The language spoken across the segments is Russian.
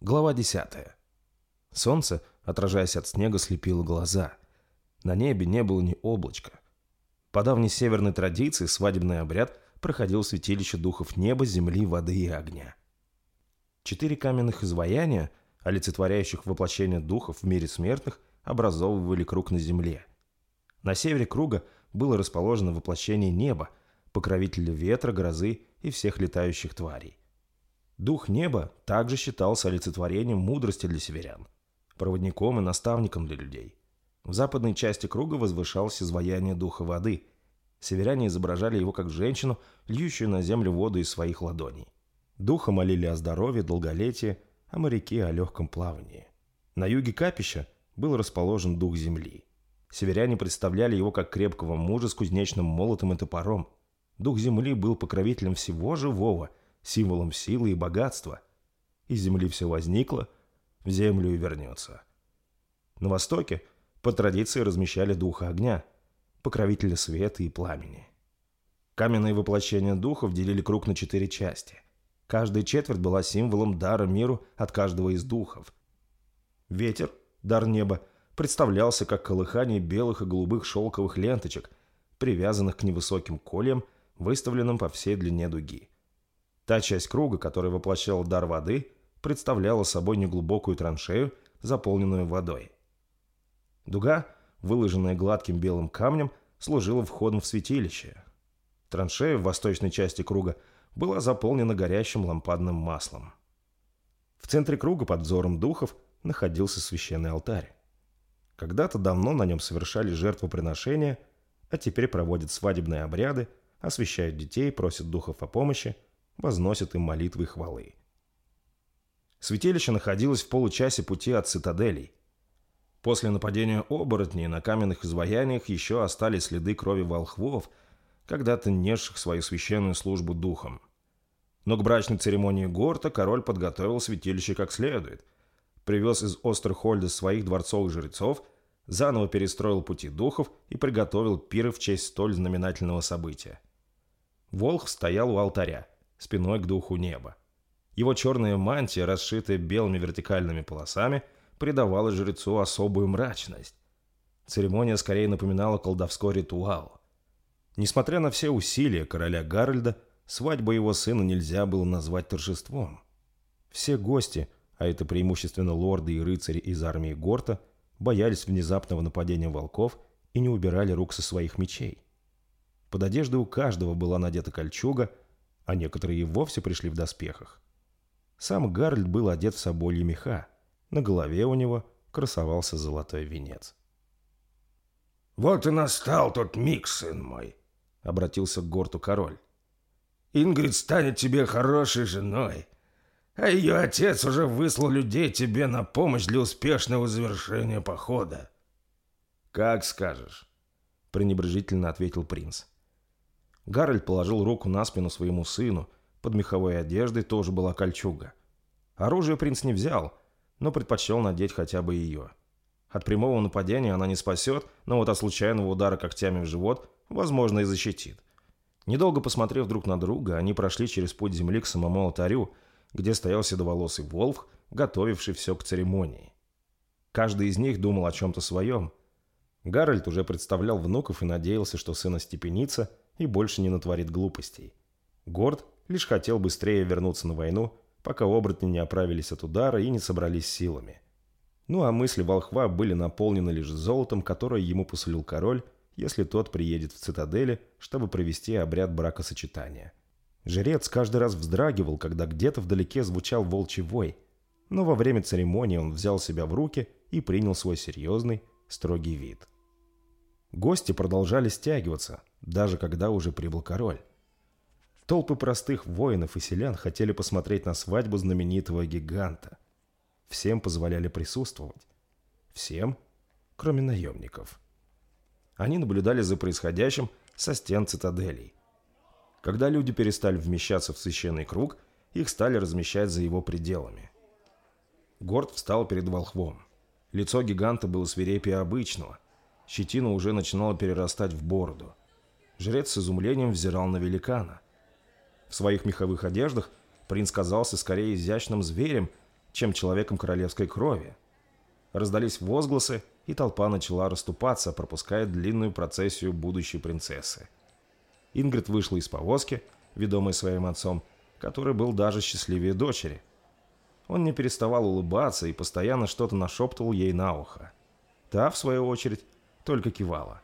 Глава 10. Солнце, отражаясь от снега, слепило глаза. На небе не было ни облачка. По давней северной традиции свадебный обряд проходил в святилище духов неба, земли, воды и огня. Четыре каменных изваяния, олицетворяющих воплощение духов в мире смертных, образовывали круг на земле. На севере круга было расположено воплощение неба, покровителя ветра, грозы и всех летающих тварей. Дух неба также считался олицетворением мудрости для северян, проводником и наставником для людей. В западной части круга возвышалось изваяние духа воды. Северяне изображали его как женщину, льющую на землю воду из своих ладоней. Духа молили о здоровье, долголетии, а моряки о легком плавании. На юге капища был расположен дух земли. Северяне представляли его как крепкого мужа с кузнечным молотом и топором. Дух земли был покровителем всего живого – символом силы и богатства. Из земли все возникло, в землю и вернется. На востоке по традиции размещали духа огня, покровителя света и пламени. Каменные воплощения духов делили круг на четыре части. Каждая четверть была символом дара миру от каждого из духов. Ветер, дар неба, представлялся как колыхание белых и голубых шелковых ленточек, привязанных к невысоким кольям, выставленным по всей длине дуги. Та часть круга, которая воплощала дар воды, представляла собой неглубокую траншею, заполненную водой. Дуга, выложенная гладким белым камнем, служила входом в святилище. Траншея в восточной части круга была заполнена горящим лампадным маслом. В центре круга под взором духов находился священный алтарь. Когда-то давно на нем совершали жертвоприношения, а теперь проводят свадебные обряды, освящают детей, просят духов о помощи – возносят им молитвы и хвалы. Святилище находилось в получасе пути от цитаделей. После нападения оборотней на каменных изваяниях еще остались следы крови волхвов, когда-то несших свою священную службу духом. Но к брачной церемонии Горта король подготовил святилище как следует. Привез из Остерхольда своих дворцовых жрецов, заново перестроил пути духов и приготовил пиры в честь столь знаменательного события. Волх стоял у алтаря – спиной к духу неба. Его черная мантия, расшитая белыми вертикальными полосами, придавала жрецу особую мрачность. Церемония скорее напоминала колдовской ритуал. Несмотря на все усилия короля Гарольда, свадьбу его сына нельзя было назвать торжеством. Все гости, а это преимущественно лорды и рыцари из армии Горта, боялись внезапного нападения волков и не убирали рук со своих мечей. Под одеждой у каждого была надета кольчуга – а некоторые и вовсе пришли в доспехах. Сам Гарольд был одет в собольи меха. На голове у него красовался золотой венец. «Вот и настал тот миг, сын мой», — обратился к Горту король. «Ингрид станет тебе хорошей женой, а ее отец уже выслал людей тебе на помощь для успешного завершения похода». «Как скажешь», — пренебрежительно ответил принц. Гарольд положил руку на спину своему сыну. Под меховой одеждой тоже была кольчуга. Оружие принц не взял, но предпочел надеть хотя бы ее. От прямого нападения она не спасет, но вот от случайного удара когтями в живот, возможно, и защитит. Недолго посмотрев друг на друга, они прошли через путь земли к самому алтарю, где стоял седоволосый волк, готовивший все к церемонии. Каждый из них думал о чем-то своем. Гарольд уже представлял внуков и надеялся, что сын остепенится – и больше не натворит глупостей. Горд лишь хотел быстрее вернуться на войну, пока оборотни не оправились от удара и не собрались силами. Ну а мысли волхва были наполнены лишь золотом, которое ему посулил король, если тот приедет в цитадели, чтобы провести обряд бракосочетания. Жрец каждый раз вздрагивал, когда где-то вдалеке звучал волчий вой, но во время церемонии он взял себя в руки и принял свой серьезный, строгий вид. Гости продолжали стягиваться, даже когда уже прибыл король. Толпы простых воинов и селян хотели посмотреть на свадьбу знаменитого гиганта. Всем позволяли присутствовать. Всем, кроме наемников. Они наблюдали за происходящим со стен цитаделей. Когда люди перестали вмещаться в священный круг, их стали размещать за его пределами. Горд встал перед волхвом. Лицо гиганта было свирепее обычного – Щетина уже начинала перерастать в бороду. Жрец с изумлением взирал на великана. В своих меховых одеждах принц казался скорее изящным зверем, чем человеком королевской крови. Раздались возгласы, и толпа начала расступаться, пропуская длинную процессию будущей принцессы. Ингрид вышла из повозки, ведомой своим отцом, который был даже счастливее дочери. Он не переставал улыбаться и постоянно что-то нашептывал ей на ухо. Та, в свою очередь, только кивала.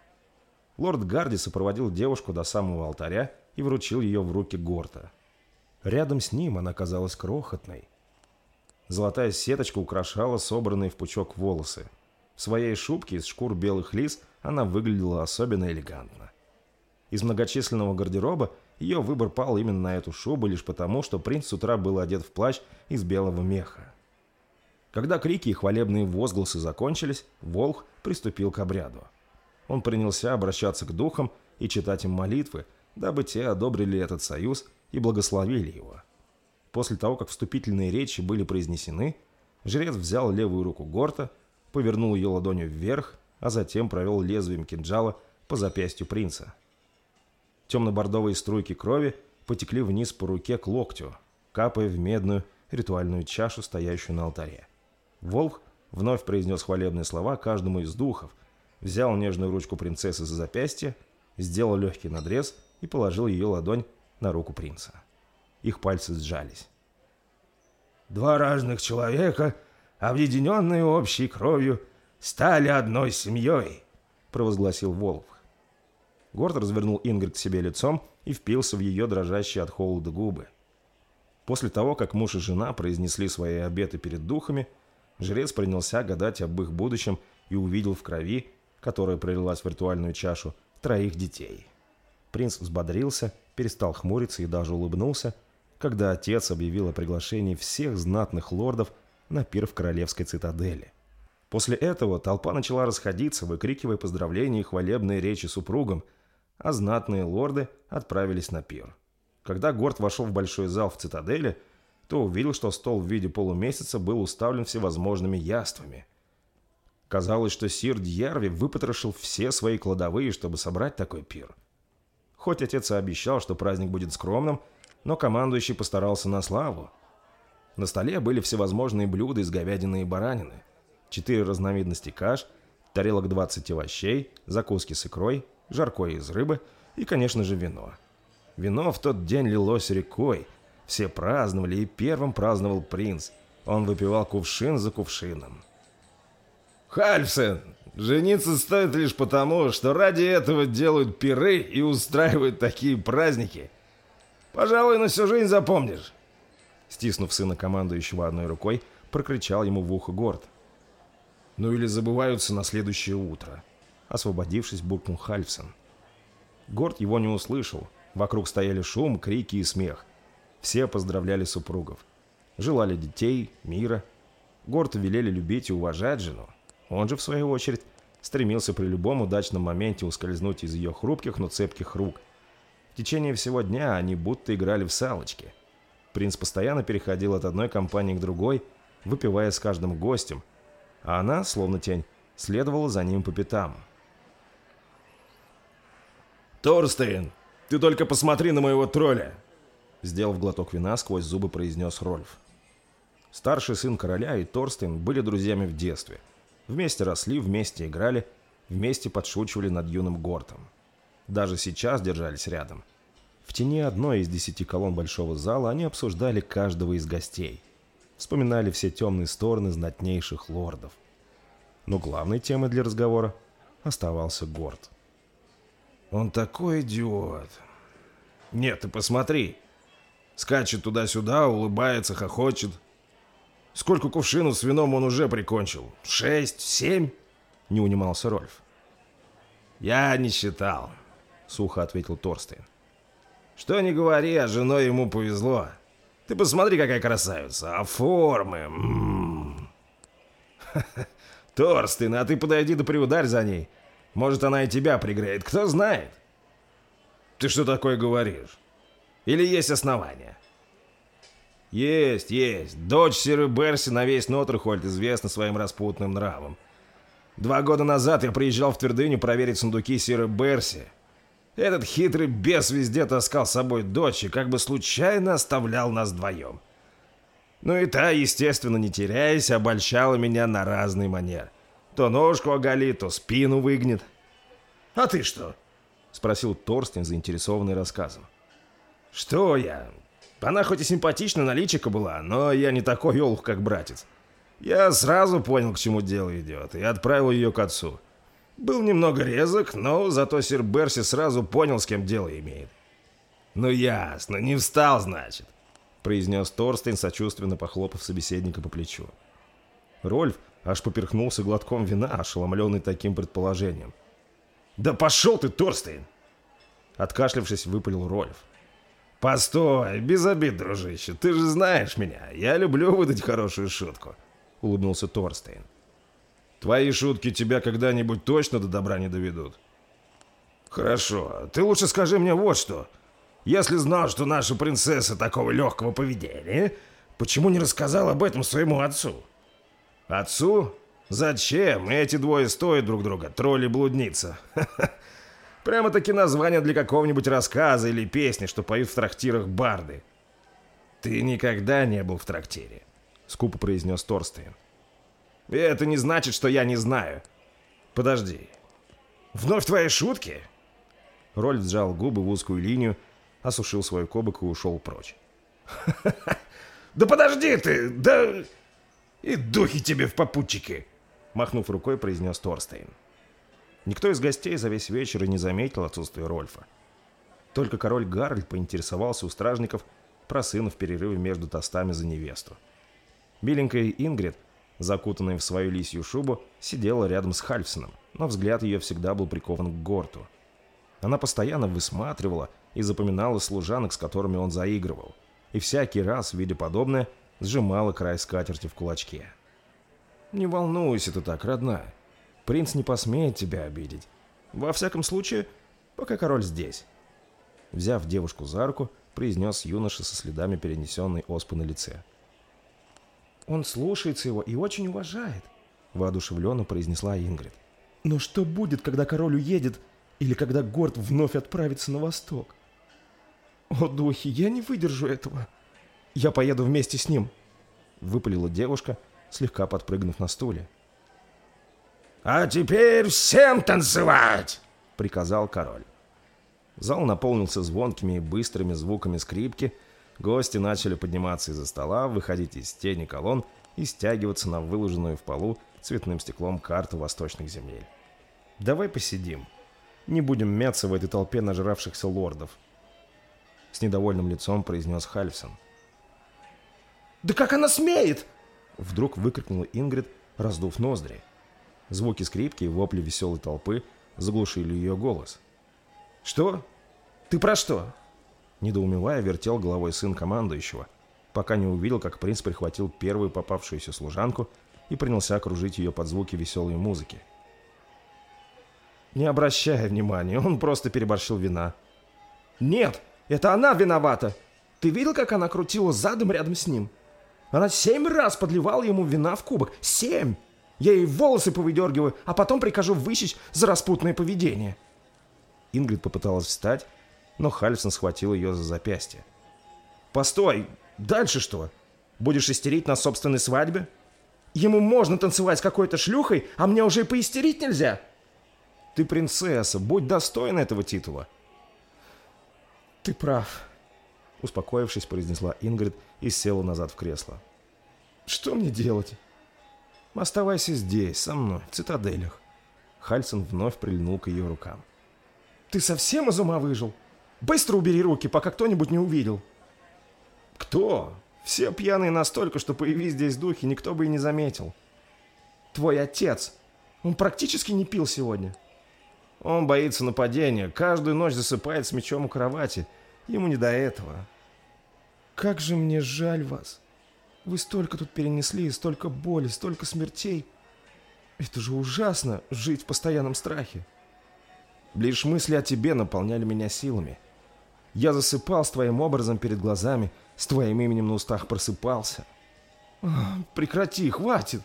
Лорд Гарди сопроводил девушку до самого алтаря и вручил ее в руки Горта. Рядом с ним она казалась крохотной. Золотая сеточка украшала собранные в пучок волосы. В своей шубке из шкур белых лис она выглядела особенно элегантно. Из многочисленного гардероба ее выбор пал именно на эту шубу лишь потому, что принц с утра был одет в плащ из белого меха. Когда крики и хвалебные возгласы закончились, Волх приступил к обряду. Он принялся обращаться к духам и читать им молитвы, дабы те одобрили этот союз и благословили его. После того, как вступительные речи были произнесены, жрец взял левую руку Горта, повернул ее ладонью вверх, а затем провел лезвием кинжала по запястью принца. Темно-бордовые струйки крови потекли вниз по руке к локтю, капая в медную ритуальную чашу, стоящую на алтаре. Волк вновь произнес хвалебные слова каждому из духов, взял нежную ручку принцессы за запястье, сделал легкий надрез и положил ее ладонь на руку принца. Их пальцы сжались. «Два разных человека, объединенные общей кровью, стали одной семьей», — провозгласил Волк. Горд развернул Ингрид к себе лицом и впился в ее дрожащие от холода губы. После того, как муж и жена произнесли свои обеты перед духами, жрец принялся гадать об их будущем и увидел в крови, которая пролилась в виртуальную чашу, троих детей. Принц взбодрился, перестал хмуриться и даже улыбнулся, когда отец объявил о приглашении всех знатных лордов на пир в королевской цитадели. После этого толпа начала расходиться, выкрикивая поздравления и хвалебные речи супругам, а знатные лорды отправились на пир. Когда Горд вошел в большой зал в цитадели, то увидел, что стол в виде полумесяца был уставлен всевозможными яствами. Казалось, что сир Дьярви выпотрошил все свои кладовые, чтобы собрать такой пир. Хоть отец и обещал, что праздник будет скромным, но командующий постарался на славу. На столе были всевозможные блюда из говядины и баранины, четыре разновидности каш, тарелок 20 овощей, закуски с икрой, жаркое из рыбы и, конечно же, вино. Вино в тот день лилось рекой. Все праздновали, и первым праздновал принц. Он выпивал кувшин за кувшином. «Хальфсен, жениться стоит лишь потому, что ради этого делают пиры и устраивают такие праздники. Пожалуй, на всю жизнь запомнишь». Стиснув сына командующего одной рукой, прокричал ему в ухо Горд. «Ну или забываются на следующее утро», освободившись, буркнул Хальфсон. Горд его не услышал. Вокруг стояли шум, крики и смех. Все поздравляли супругов. Желали детей, мира. Горд велели любить и уважать жену. Он же, в свою очередь, стремился при любом удачном моменте ускользнуть из ее хрупких, но цепких рук. В течение всего дня они будто играли в салочки. Принц постоянно переходил от одной компании к другой, выпивая с каждым гостем, а она, словно тень, следовала за ним по пятам. «Торстейн, ты только посмотри на моего тролля!» Сделав глоток вина, сквозь зубы произнес Рольф. Старший сын короля и Торстейн были друзьями в детстве. Вместе росли, вместе играли, вместе подшучивали над юным Гортом. Даже сейчас держались рядом. В тени одной из десяти колонн большого зала они обсуждали каждого из гостей. Вспоминали все темные стороны знатнейших лордов. Но главной темой для разговора оставался Горд. Он такой идиот. Нет, ты посмотри. Скачет туда-сюда, улыбается, хохочет. Сколько кувшинов с вином он уже прикончил? Шесть? Семь? Не унимался Рольф. Я не считал, сухо ответил Торстейн. Что не говори, а женой ему повезло. Ты посмотри, какая красавица. А формы... М -м -м. Торстейн, а ты подойди да приударь за ней. Может, она и тебя пригреет, кто знает. Ты что такое говоришь? Или есть основания? Есть, есть. Дочь Сиры Берси на весь Нотрхольд известна своим распутным нравом. Два года назад я приезжал в Твердыню проверить сундуки Сиры Берси. Этот хитрый бес везде таскал с собой дочь и как бы случайно оставлял нас вдвоем. Ну и та, естественно, не теряясь, обольщала меня на разный манер. То ножку оголит, то спину выгнет. «А ты что?» — спросил Торстен, заинтересованный рассказом. «Что я? Она хоть и симпатична наличика была, но я не такой елух, как братец. Я сразу понял, к чему дело идет, и отправил ее к отцу. Был немного резок, но зато сир Берси сразу понял, с кем дело имеет. «Ну ясно, не встал, значит», — произнес Торстейн, сочувственно похлопав собеседника по плечу. Рольф аж поперхнулся глотком вина, ошеломленный таким предположением. «Да пошел ты, Торстейн!» Откашлявшись, выпалил Рольф. «Постой, без обид, дружище, ты же знаешь меня, я люблю выдать хорошую шутку», — улыбнулся Торстейн. «Твои шутки тебя когда-нибудь точно до добра не доведут?» «Хорошо, ты лучше скажи мне вот что. Если знал, что наша принцесса такого легкого поведения, почему не рассказал об этом своему отцу?» «Отцу? Зачем? Эти двое стоят друг друга, тролль и блудница. Прямо-таки название для какого-нибудь рассказа или песни, что поют в трактирах барды. «Ты никогда не был в трактире», — скупо произнес Торстейн. «И это не значит, что я не знаю. Подожди. Вновь твои шутки?» Рольф сжал губы в узкую линию, осушил свой кобок и ушел прочь. «Да подожди ты! Да...» «И духи тебе в попутчики!» Махнув рукой, произнес Торстейн. Никто из гостей за весь вечер и не заметил отсутствия Рольфа. Только король Гарль поинтересовался у стражников про сына в перерыве между тостами за невесту. Миленькая Ингрид, закутанная в свою лисью шубу, сидела рядом с Хальфсоном, но взгляд ее всегда был прикован к Горту. Она постоянно высматривала и запоминала служанок, с которыми он заигрывал, и всякий раз, видя подобное, сжимала край скатерти в кулачке. «Не волнуйся ты так, родная. Принц не посмеет тебя обидеть. Во всяком случае, пока король здесь». Взяв девушку за руку, произнес юноша со следами перенесенной оспы на лице. «Он слушается его и очень уважает», — воодушевленно произнесла Ингрид. «Но что будет, когда король уедет или когда Горд вновь отправится на восток? О, духи, я не выдержу этого!» «Я поеду вместе с ним», — выпалила девушка, слегка подпрыгнув на стуле. «А теперь всем танцевать!» — приказал король. Зал наполнился звонкими и быстрыми звуками скрипки, гости начали подниматься из-за стола, выходить из тени колонн и стягиваться на выложенную в полу цветным стеклом карту восточных земель. «Давай посидим. Не будем мяться в этой толпе нажравшихся лордов», — с недовольным лицом произнес Хальфсон. «Да как она смеет!» Вдруг выкрикнула Ингрид, раздув ноздри. Звуки скрипки и вопли веселой толпы заглушили ее голос. «Что? Ты про что?» Недоумевая, вертел головой сын командующего, пока не увидел, как принц прихватил первую попавшуюся служанку и принялся окружить ее под звуки веселой музыки. «Не обращай внимания, он просто переборщил вина». «Нет, это она виновата! Ты видел, как она крутила задом рядом с ним?» Она семь раз подливала ему вина в кубок. Семь! Я ей волосы повыдергиваю, а потом прикажу высечь за распутное поведение. Ингрид попыталась встать, но Хальсон схватил ее за запястье. «Постой! Дальше что? Будешь истерить на собственной свадьбе?» «Ему можно танцевать с какой-то шлюхой, а мне уже и поистерить нельзя!» «Ты принцесса, будь достойна этого титула!» «Ты прав!» Успокоившись, произнесла Ингрид и села назад в кресло. «Что мне делать?» «Оставайся здесь, со мной, в цитаделях». Хальсон вновь прильнул к ее рукам. «Ты совсем из ума выжил? Быстро убери руки, пока кто-нибудь не увидел». «Кто? Все пьяные настолько, что появись здесь духи, никто бы и не заметил». «Твой отец. Он практически не пил сегодня». «Он боится нападения, каждую ночь засыпает с мечом у кровати. Ему не до этого». Как же мне жаль вас. Вы столько тут перенесли, столько боли, столько смертей. Это же ужасно, жить в постоянном страхе. Лишь мысли о тебе наполняли меня силами. Я засыпал с твоим образом перед глазами, с твоим именем на устах просыпался. прекрати, хватит.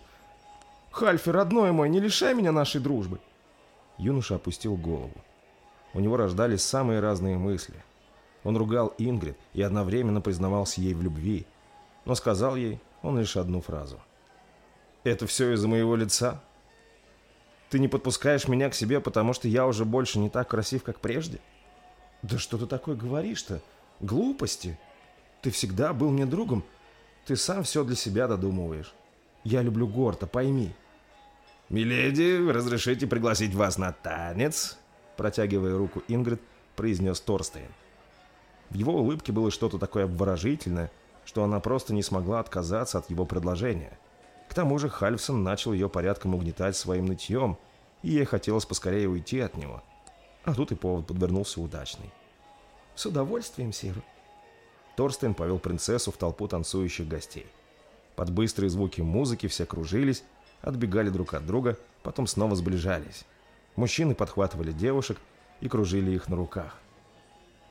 Хальфи, родной мой, не лишай меня нашей дружбы. Юноша опустил голову. У него рождались самые разные мысли. Он ругал Ингрид и одновременно признавался ей в любви, но сказал ей, он лишь одну фразу. «Это все из-за моего лица? Ты не подпускаешь меня к себе, потому что я уже больше не так красив, как прежде?» «Да что ты такое говоришь-то? Глупости! Ты всегда был мне другом. Ты сам все для себя додумываешь. Я люблю Горта, пойми». «Миледи, разрешите пригласить вас на танец?» Протягивая руку Ингрид, произнес Торстейн. В его улыбке было что-то такое обворожительное, что она просто не смогла отказаться от его предложения. К тому же Хальфсон начал ее порядком угнетать своим нытьем, и ей хотелось поскорее уйти от него. А тут и повод подвернулся удачный. «С удовольствием, сир». Торстейн повел принцессу в толпу танцующих гостей. Под быстрые звуки музыки все кружились, отбегали друг от друга, потом снова сближались. Мужчины подхватывали девушек и кружили их на руках.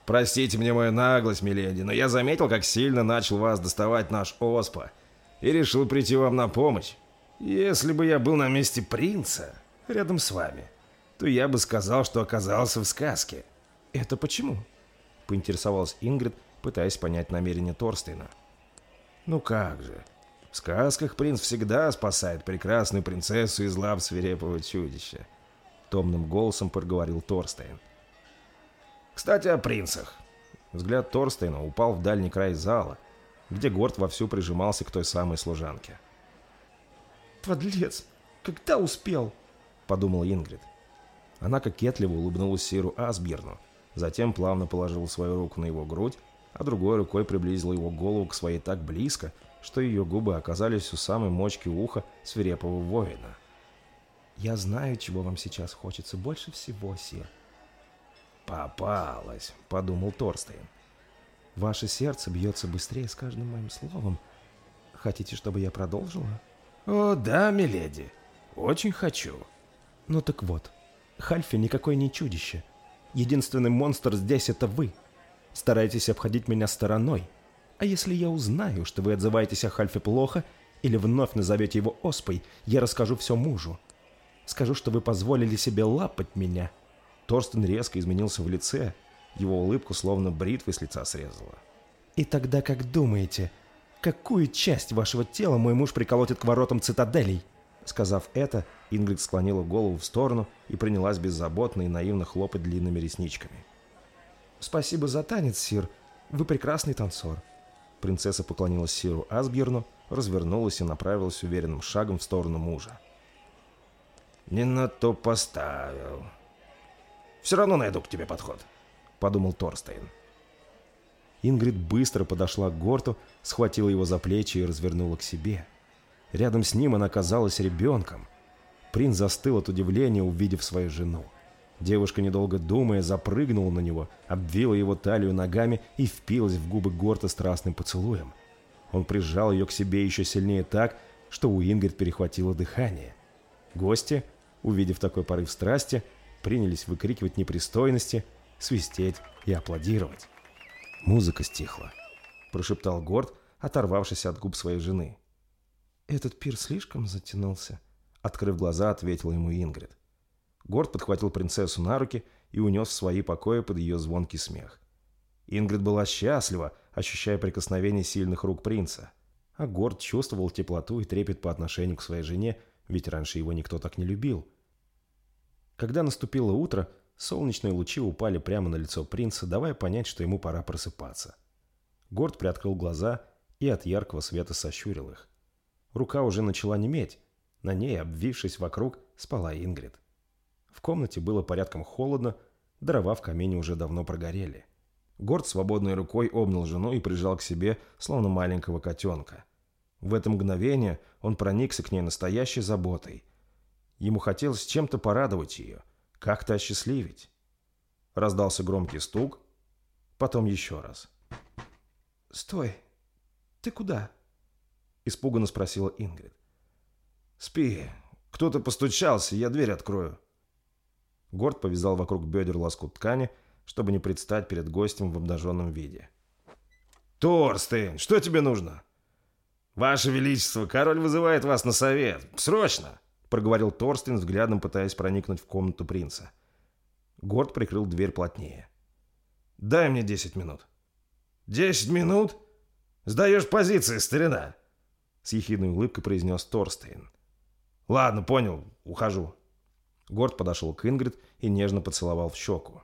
«Простите мне мою наглость, миледи, но я заметил, как сильно начал вас доставать наш Оспа, и решил прийти вам на помощь. Если бы я был на месте принца, рядом с вами, то я бы сказал, что оказался в сказке». «Это почему?» — поинтересовалась Ингрид, пытаясь понять намерение Торстейна. «Ну как же, в сказках принц всегда спасает прекрасную принцессу из лап свирепого чудища», — томным голосом проговорил Торстейн. «Кстати, о принцах». Взгляд Торстейна упал в дальний край зала, где Горд вовсю прижимался к той самой служанке. «Подлец! Когда успел?» — подумал Ингрид. Она кокетливо улыбнулась Сиру Асбирну, затем плавно положила свою руку на его грудь, а другой рукой приблизила его голову к своей так близко, что ее губы оказались у самой мочки уха свирепого воина. «Я знаю, чего вам сейчас хочется больше всего, Сир». «Попалась», — подумал Торстейн. «Ваше сердце бьется быстрее с каждым моим словом. Хотите, чтобы я продолжила?» «О, да, миледи. Очень хочу». «Ну так вот, Хальфи никакой не чудище. Единственный монстр здесь — это вы. Старайтесь обходить меня стороной, а если я узнаю, что вы отзываетесь о Хальфе плохо, или вновь назовете его оспой, я расскажу все мужу. Скажу, что вы позволили себе лапать меня». Торстен резко изменился в лице, его улыбку словно бритвой с лица срезала. «И тогда как думаете, какую часть вашего тела мой муж приколотит к воротам цитаделей?» Сказав это, Ингрид склонила голову в сторону и принялась беззаботно и наивно хлопать длинными ресничками. «Спасибо за танец, Сир. Вы прекрасный танцор. Принцесса поклонилась Сиру Асбьерну, развернулась и направилась уверенным шагом в сторону мужа. «Не на то поставил. Все равно найду к тебе подход», — подумал Торстейн. Ингрид быстро подошла к Горту, схватила его за плечи и развернула к себе. Рядом с ним она казалась ребенком. Принц застыл от удивления, увидев свою жену. Девушка, недолго думая, запрыгнула на него, обвила его талию ногами и впилась в губы Горта страстным поцелуем. Он прижал ее к себе еще сильнее так, что у Ингрид перехватило дыхание. Гости, увидев такой порыв страсти, принялись выкрикивать непристойности, свистеть и аплодировать. Музыка стихла, прошептал Горд, оторвавшись от губ своей жены. «Этот пир слишком затянулся», — открыв глаза, ответила ему Ингрид. Горд подхватил принцессу на руки и унес в свои покои под ее звонкий смех. Ингрид была счастлива, ощущая прикосновение сильных рук принца. А Горд чувствовал теплоту и трепет по отношению к своей жене, ведь раньше его никто так не любил. Когда наступило утро, солнечные лучи упали прямо на лицо принца, давая понять, что ему пора просыпаться. Горд приоткрыл глаза и от яркого света сощурил их. Рука уже начала неметь. На ней, обвившись вокруг, спала Ингрид. В комнате было порядком холодно, дрова в камине уже давно прогорели. Горд свободной рукой обнял жену и прижал к себе, словно маленького котенка. В это мгновение он проникся к ней настоящей заботой. Ему хотелось чем-то порадовать ее, как-то осчастливить. Раздался громкий стук, потом еще раз. «Стой! Ты куда?» Испуганно спросила Ингрид. «Спи. Кто-то постучался, я дверь открою». Горд повязал вокруг бедер лоскут ткани, чтобы не предстать перед гостем в обнаженном виде. «Торстейн, что тебе нужно?» «Ваше Величество, король вызывает вас на совет. Срочно!» Проговорил Торстейн, взглядом пытаясь проникнуть в комнату принца. Горд прикрыл дверь плотнее. «Дай мне десять минут». «Десять минут? Сдаешь позиции, старина!» С ехидной улыбкой произнес Торстейн. «Ладно, понял, ухожу». Горд подошел к Ингрид и нежно поцеловал в щеку.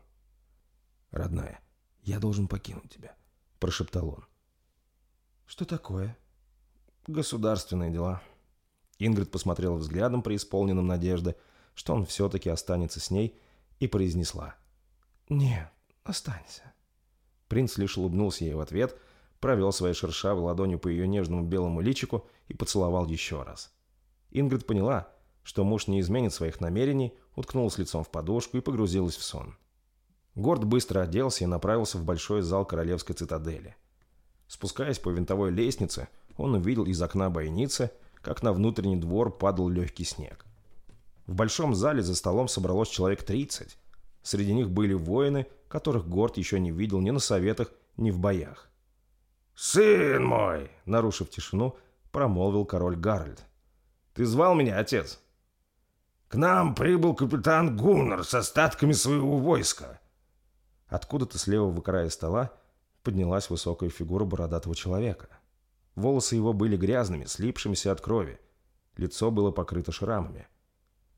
«Родная, я должен покинуть тебя», — прошептал он. «Что такое?» «Государственные дела». Ингрид посмотрела взглядом, преисполненным надежды, что он все-таки останется с ней, и произнесла. «Нет, останься». Принц лишь улыбнулся ей в ответ, провел своей шершавой ладонью по ее нежному белому личику и поцеловал еще раз. Ингрид поняла, что муж не изменит своих намерений, уткнулась лицом в подушку и погрузилась в сон. Горд быстро оделся и направился в большой зал королевской цитадели. Спускаясь по винтовой лестнице, он увидел из окна бойницы, как на внутренний двор падал легкий снег. В большом зале за столом собралось человек 30. Среди них были воины, которых Горд еще не видел ни на советах, ни в боях. «Сын мой!» — нарушив тишину, промолвил король Гарольд. «Ты звал меня, отец?» «К нам прибыл капитан Гуннер с остатками своего войска». Откуда-то с левого края стола поднялась высокая фигура бородатого человека. Волосы его были грязными, слипшимися от крови. Лицо было покрыто шрамами.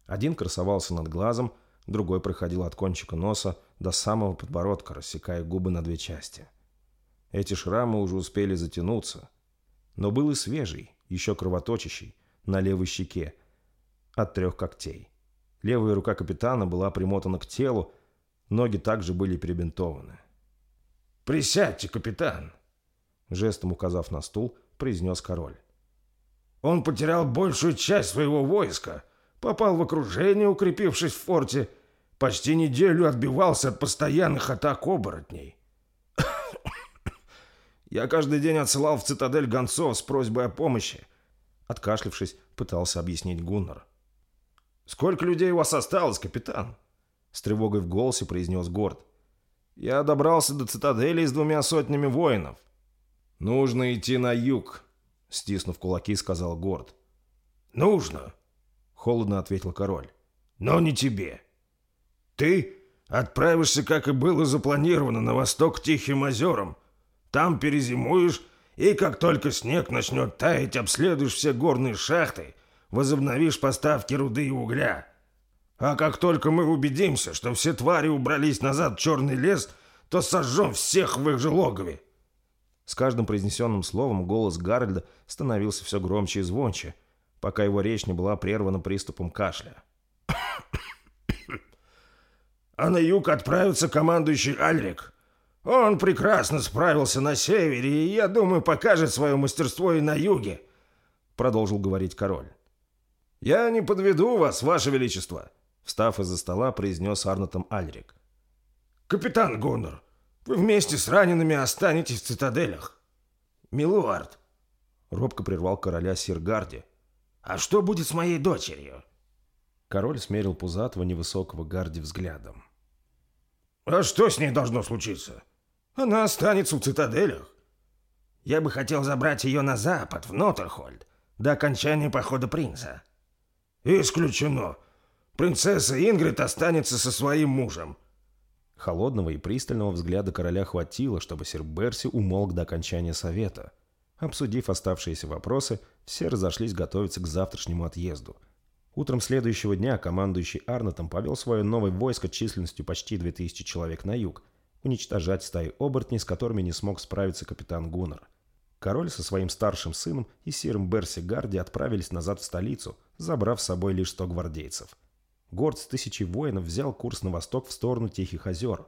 Один красовался над глазом, другой проходил от кончика носа до самого подбородка, рассекая губы на две части. Эти шрамы уже успели затянуться. Но был и свежий, еще кровоточащий, на левой щеке, от трех когтей. Левая рука капитана была примотана к телу, ноги также были перебинтованы. «Присядьте, капитан!» Жестом указав на стул, произнес король. «Он потерял большую часть своего войска, попал в окружение, укрепившись в форте, почти неделю отбивался от постоянных атак оборотней. Я каждый день отсылал в цитадель гонцов с просьбой о помощи. Откашлившись, пытался объяснить Гуннар. «Сколько людей у вас осталось, капитан?» С тревогой в голосе произнес Горд. «Я добрался до цитадели с двумя сотнями воинов». «Нужно идти на юг», — стиснув кулаки, сказал Горд. «Нужно», — холодно ответил король. «Но не тебе. Ты отправишься, как и было запланировано, на восток Тихим озерам, там перезимуешь, и как только снег начнет таять, обследуешь все горные шахты, возобновишь поставки руды и угля. А как только мы убедимся, что все твари убрались назад в черный лес, то сожжем всех в их же логове. С каждым произнесенным словом голос Гарольда становился все громче и звонче, пока его речь не была прервана приступом кашля. «А на юг отправится командующий Альрик. Он прекрасно справился на севере, и, я думаю, покажет свое мастерство и на юге», — продолжил говорить король. «Я не подведу вас, ваше величество», — встав из-за стола, произнес Арнотом Альрик. «Капитан Гуннер, вы вместе с ранеными останетесь в цитаделях». «Милуард», — робко прервал короля Сир Гарди, — «а что будет с моей дочерью?» Король смерил пузатого невысокого Гарди взглядом. «А что с ней должно случиться?» Она останется в цитаделях. Я бы хотел забрать ее на запад, в Ноттерхольд, до окончания похода принца. Исключено. Принцесса Ингрид останется со своим мужем. Холодного и пристального взгляда короля хватило, чтобы сэр Берси умолк до окончания совета. Обсудив оставшиеся вопросы, все разошлись готовиться к завтрашнему отъезду. Утром следующего дня командующий Арнотом повел свое новое войско численностью почти 2000 человек на юг – уничтожать стаи оборотней, с которыми не смог справиться капитан Гуннер. Король со своим старшим сыном и сиром Берси Гарди отправились назад в столицу, забрав с собой лишь сто гвардейцев. Горд с тысячей воинов взял курс на восток в сторону Тихих озер.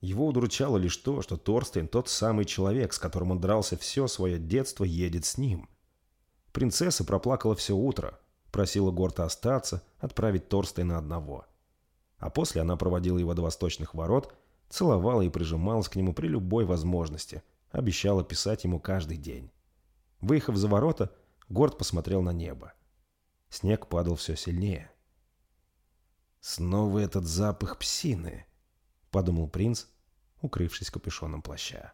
Его удручало лишь то, что Торстейн, тот самый человек, с которым он дрался все свое детство, едет с ним. Принцесса проплакала все утро, просила Горта остаться, отправить Торстейна одного. А после она проводила его до восточных ворот – Целовала и прижималась к нему при любой возможности. Обещала писать ему каждый день. Выехав за ворота, Горд посмотрел на небо. Снег падал все сильнее. «Снова этот запах псины», — подумал принц, укрывшись капюшоном плаща.